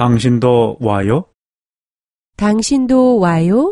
당신도 와요? 당신도 와요?